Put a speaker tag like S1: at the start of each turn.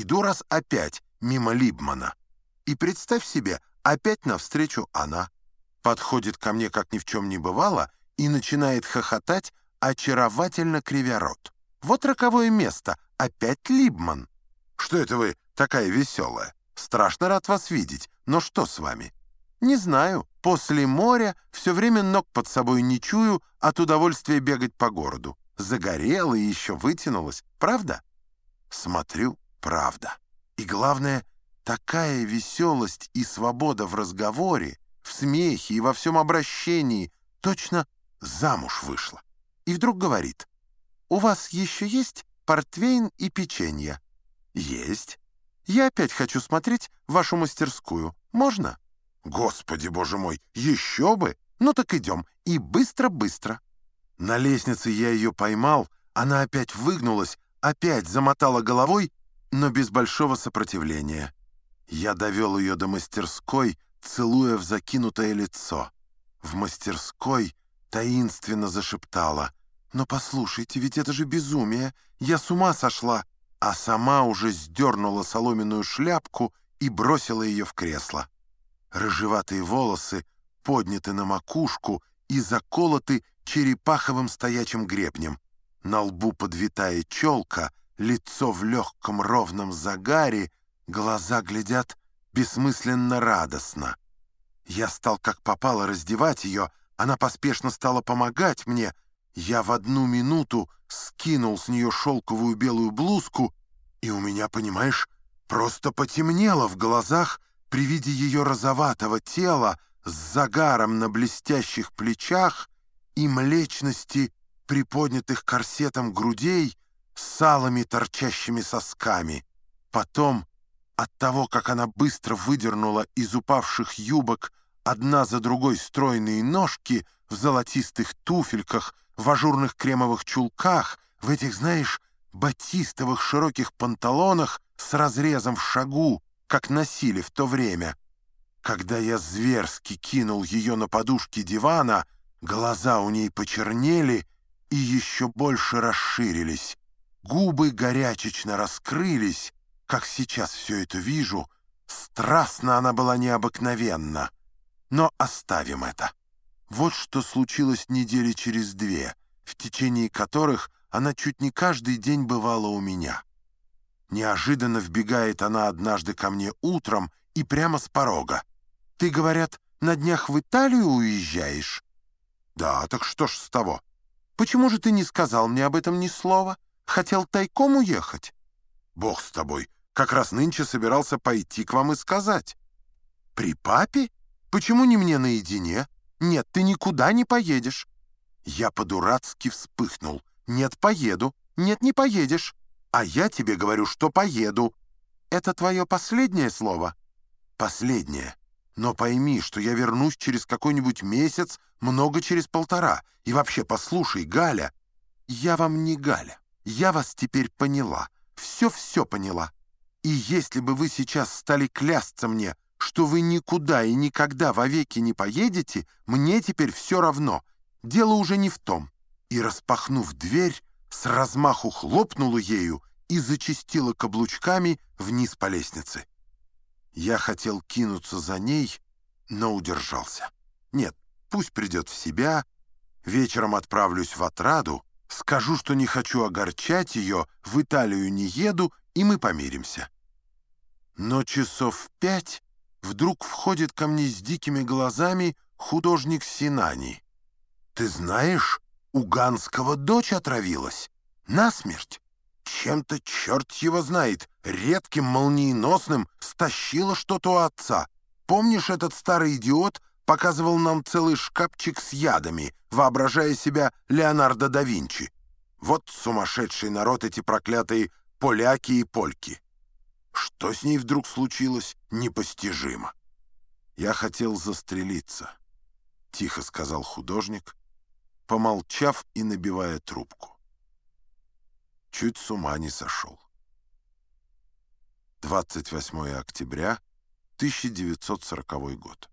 S1: Иду раз опять мимо Либмана. И представь себе, опять навстречу она. Подходит ко мне, как ни в чем не бывало, и начинает хохотать, очаровательно кривя рот. Вот роковое место, опять Либман. Что это вы такая веселая? Страшно рад вас видеть, но что с вами? Не знаю, после моря все время ног под собой не чую от удовольствия бегать по городу. Загорела и еще вытянулась, правда? Смотрю, правда. И главное, такая веселость и свобода в разговоре, в смехе и во всем обращении, точно замуж вышла. И вдруг говорит, «У вас еще есть портвейн и печенье?» «Есть. Я опять хочу смотреть вашу мастерскую. Можно?» «Господи, боже мой, еще бы! Ну так идем, и быстро-быстро!» На лестнице я ее поймал, она опять выгнулась, опять замотала головой, но без большого сопротивления. Я довел ее до мастерской, целуя в закинутое лицо. В мастерской таинственно зашептала. «Но послушайте, ведь это же безумие! Я с ума сошла!» А сама уже сдернула соломенную шляпку и бросила ее в кресло. Рыжеватые волосы подняты на макушку и заколоты черепаховым стоячим гребнем. На лбу подвитая челка, лицо в легком ровном загаре, глаза глядят бессмысленно радостно. Я стал как попало раздевать ее, она поспешно стала помогать мне. Я в одну минуту скинул с нее шелковую белую блузку, и у меня, понимаешь, просто потемнело в глазах при виде ее розоватого тела с загаром на блестящих плечах и млечности приподнятых корсетом грудей салами торчащими сосками. Потом, от того, как она быстро выдернула из упавших юбок одна за другой стройные ножки в золотистых туфельках, в ажурных кремовых чулках, в этих, знаешь, батистовых широких панталонах с разрезом в шагу, как носили в то время. Когда я зверски кинул ее на подушки дивана, глаза у ней почернели и еще больше расширились. Губы горячечно раскрылись, как сейчас все это вижу. Страстно она была необыкновенна. Но оставим это. Вот что случилось недели через две, в течение которых она чуть не каждый день бывала у меня. Неожиданно вбегает она однажды ко мне утром и прямо с порога. «Ты, говорят, на днях в Италию уезжаешь?» «Да, так что ж с того? Почему же ты не сказал мне об этом ни слова? Хотел тайком уехать?» «Бог с тобой, как раз нынче собирался пойти к вам и сказать». «При папе? Почему не мне наедине? Нет, ты никуда не поедешь». Я по-дурацки вспыхнул. «Нет, поеду. Нет, не поедешь. А я тебе говорю, что поеду. Это твое последнее слово? Последнее. Но пойми, что я вернусь через какой-нибудь месяц, много через полтора. И вообще, послушай, Галя, я вам не Галя. Я вас теперь поняла. Все-все поняла. И если бы вы сейчас стали клясться мне, что вы никуда и никогда вовеки не поедете, мне теперь все равно. Дело уже не в том. И, распахнув дверь, с размаху хлопнула ею и зачастила каблучками вниз по лестнице. Я хотел кинуться за ней, но удержался. Нет, пусть придет в себя, вечером отправлюсь в отраду, скажу, что не хочу огорчать ее, в Италию не еду, и мы помиримся. Но часов в пять вдруг входит ко мне с дикими глазами художник Синани. «Ты знаешь, у Ганского дочь отравилась. Насмерть. Чем-то, черт его знает, редким, молниеносным стащила что-то у отца. Помнишь, этот старый идиот показывал нам целый шкафчик с ядами, воображая себя Леонардо да Винчи? Вот сумасшедший народ эти проклятые поляки и польки. Что с ней вдруг случилось, непостижимо. Я хотел застрелиться, — тихо сказал художник, помолчав и набивая трубку. Чуть с ума не сошел. 28 октября 1940 год.